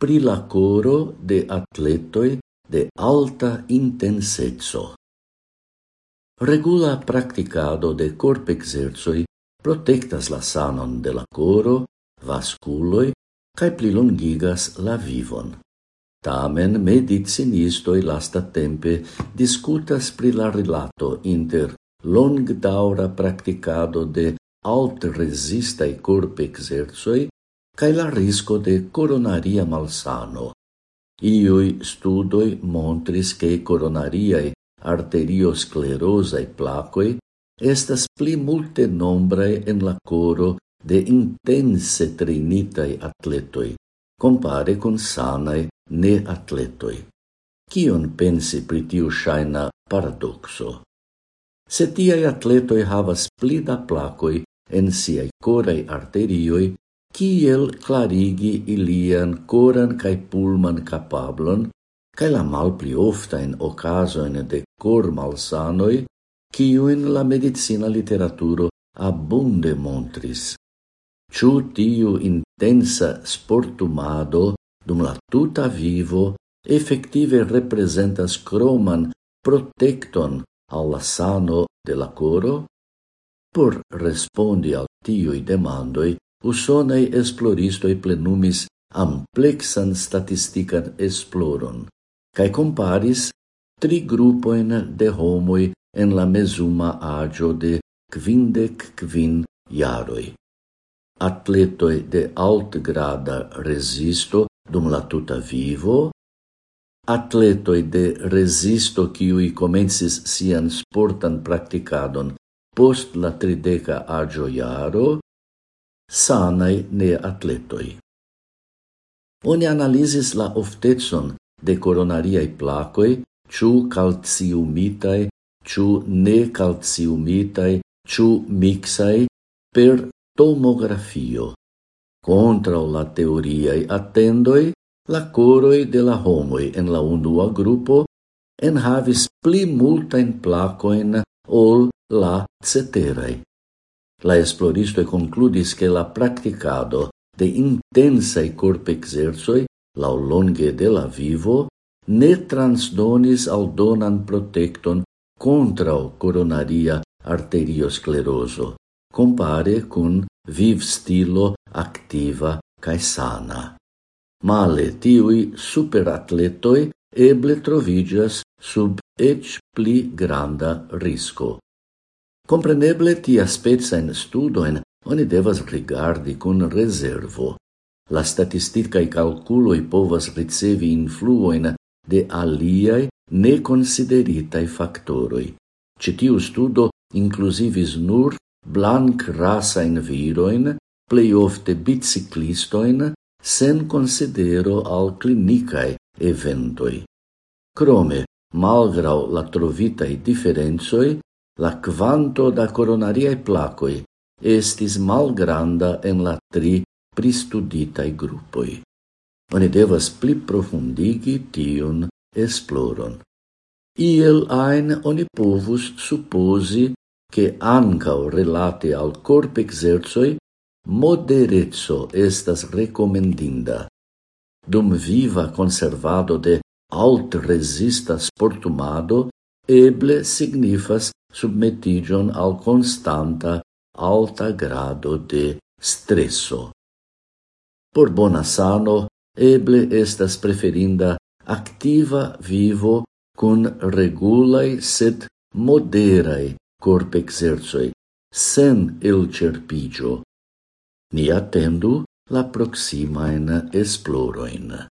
pri la coro de atletoi de alta intensezzo. Regula practicado de corp exerzoi protectas la sanon de la coro, vasculoi, cae plilongigas la vivon. Tamen medicinistoi lasta tempe discutas pri la rilato inter longdaura practicado de alt resistai corp exerzoi cae la risco de coronaria malsano. Iui studoi montris che coronariae arteriosclerosae placoi estas pli multe nombrae en la coro de intense trinitae atletoi, compare con sanae ne atletoi. Cion pensi pri tiu shaina paradoxo? Se tiai atletoi havas pli da placoi en siai corei arterioi, kiel clarigi ilian coran cae pulman capablon, cae la mal pli oftain ocasoin de cor malsanoi, ciuin la medicina literaturo abunde montris. Ciu tiu intensa sportumado dum la tuta vivo effective representas croman protecton alla sano de la coro? Por respondi al tiui demandoi, usonei esploristoi plenumis amplexan statistican esploron, cae comparis tri grupoin de homoi en la mesuma agio de quindec quin iaroi. Atletoi de altgrada resisto dum la tuta vivo, atletoi de resisto qui comensis sian sportan practicadon post la trideca agio iaro, sanai ne atletoi. Oni analisis la oftetson de coronariai placoi, ciu calciumitai, ciu ne calciumitai, ciu mixai, per tomografio. Contra la teoriai attendoi, la coroi de la homoi en la unua gruppo en havis pli multain placoin ol la ceterai. La esploristoi concludis che la practicado de intensai corp exerzoi lau longe de la vivo ne transdonis aldonan protecton contra o coronaria arterioscleroso, compare cun viv stilo activa cae sana. Male tiui superatletoi eble trovigas sub ec pli granda risco. Compreneble tia spezza in studoen oni devas rigardi con reservo. La statisticae calculoi povas ricevi influoin de aliai neconsideritae factoroi. Citiu studo inclusivis nur blanc rasain viroin, plei ofte biciclistoin, sen considero al clinicae eventoi. Crome, malgrau la trovitai differenzoi, la quanto da coronariae placoi estis malgranda en la tri pristuditai gruppoi. Oni devas pli profundigi tion esploron. Iel ein oni povus supposi che ancao relate al corp exerzoi moderezzo estas recomendinda. Dum viva conservado de alt resista sportumado eble signifas submetigion al constanta alta grado de stresso. Por bona sano, eble estas preferinda activa vivo cun regulai sed moderai corp exerzoi, sen il cerpigio. Ni attendu la proximaen esploroin.